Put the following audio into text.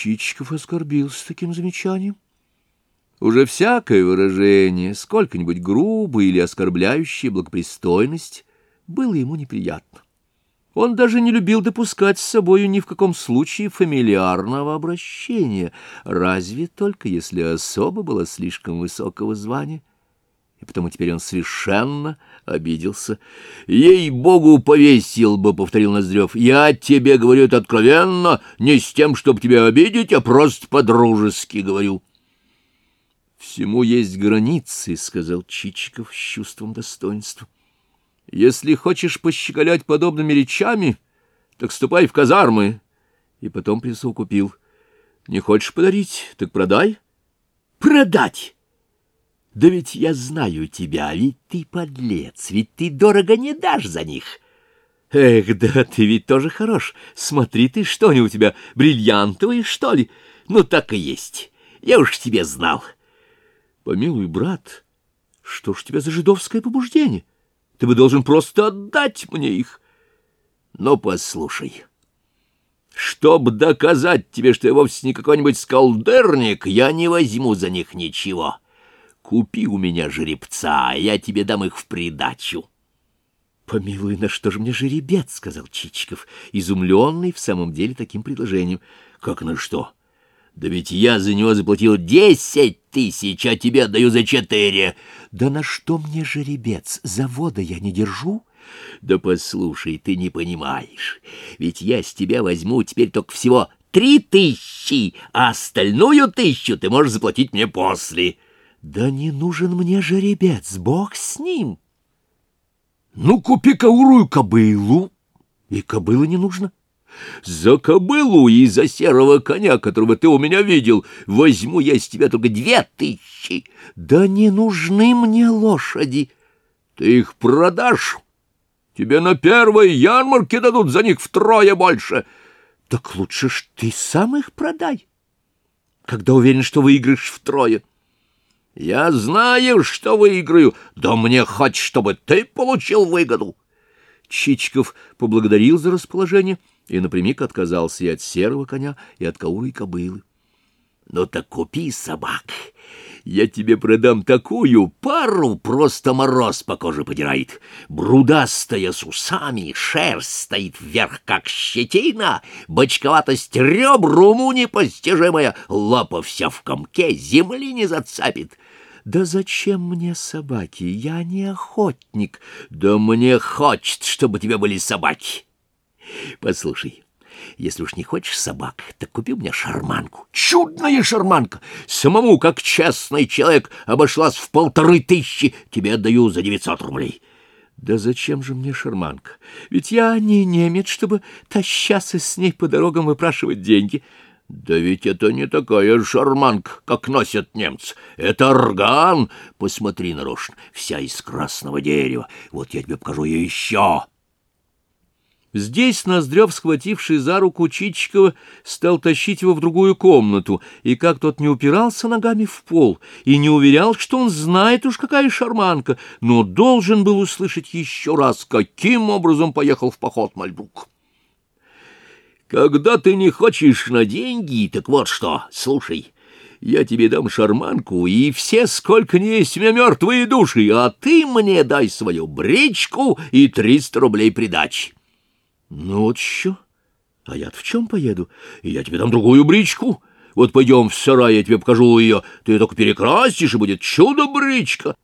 Чичиков оскорбился таким замечанием. Уже всякое выражение, сколько-нибудь грубое или оскорбляющее благопристойность, было ему неприятно. Он даже не любил допускать с собою ни в каком случае фамильярного обращения, разве только если особо было слишком высокого звания. Потому теперь он совершенно обиделся. «Ей-богу, повесил бы», — повторил Ноздрев. «Я тебе говорю это откровенно, не с тем, чтобы тебя обидеть, а просто по-дружески говорю». «Всему есть границы», — сказал Чичиков с чувством достоинства. Если хочешь пощеколять подобными речами, так ступай в казармы. И потом присовокупил. Не хочешь подарить, так продай. Продать! Да ведь я знаю тебя, ведь ты подлец, ведь ты дорого не дашь за них. Эх, да ты ведь тоже хорош. Смотри ты, что они у тебя, бриллиантовые, что ли? Ну, так и есть. Я уж тебе знал. Помилуй, брат, что ж тебя за жидовское побуждение? — ты бы должен просто отдать мне их. Но послушай, чтобы доказать тебе, что я вовсе не какой-нибудь скалдерник, я не возьму за них ничего. Купи у меня жеребца, я тебе дам их в придачу. «Помилуй, на что же мне жеребец?» — сказал Чичиков, изумленный в самом деле таким предложением. «Как на что? Да ведь я за него заплатил десять тысяч, а тебе отдаю за четыре. Да на что мне жеребец? Завода я не держу. Да послушай, ты не понимаешь. Ведь я с тебя возьму теперь только всего три тысячи, а остальную тысячу ты можешь заплатить мне после. Да не нужен мне жеребец, бог с ним. Ну, купи каурую кобылу, и кобылы не нужно. За кобылу и за серого коня, которого ты у меня видел, возьму я с тебя только две тысячи. Да не нужны мне лошади. Ты их продашь. Тебе на первой ярмарке дадут за них втрое больше. Так лучше ж ты сам их продай, когда уверен, что выиграешь втрое. Я знаю, что выиграю, да мне хоть, чтобы ты получил выгоду. Чичиков поблагодарил за расположение — и напрямик отказался и от серого коня, и от кауры кобылы. «Ну так купи собак, я тебе продам такую пару, просто мороз по коже подирает. Брудастая с усами, шерсть стоит вверх, как щетина, бочковатость ребр непостижимая, лапа вся в комке, земли не зацапит». «Да зачем мне собаки? Я не охотник. Да мне хочет, чтобы у тебя были собаки». Послушай, если уж не хочешь собак, так купи мне шарманку. Чудная шарманка! Самому, как честный человек, обошлась в полторы тысячи. Тебе отдаю за девятьсот рублей. Да зачем же мне шарманка? Ведь я не немец, чтобы тащаться с ней по дорогам выпрашивать деньги. Да ведь это не такая шарманка, как носят немцы. Это орган. Посмотри нарочно, вся из красного дерева. Вот я тебе покажу ее еще. Здесь Ноздрев, схвативший за руку Чичикова, стал тащить его в другую комнату, и как тот не упирался ногами в пол и не уверял, что он знает уж какая шарманка, но должен был услышать еще раз, каким образом поехал в поход Мальбрук. «Когда ты не хочешь на деньги, так вот что, слушай». Я тебе дам шарманку, и все, сколько не есть меня мертвые души, а ты мне дай свою бричку и триста рублей придачи. Ну вот еще. А я в чем поеду? Я тебе дам другую бричку. Вот пойдем в сарай, я тебе покажу ее. Ты ее только перекрасишь, и будет чудо-бричка.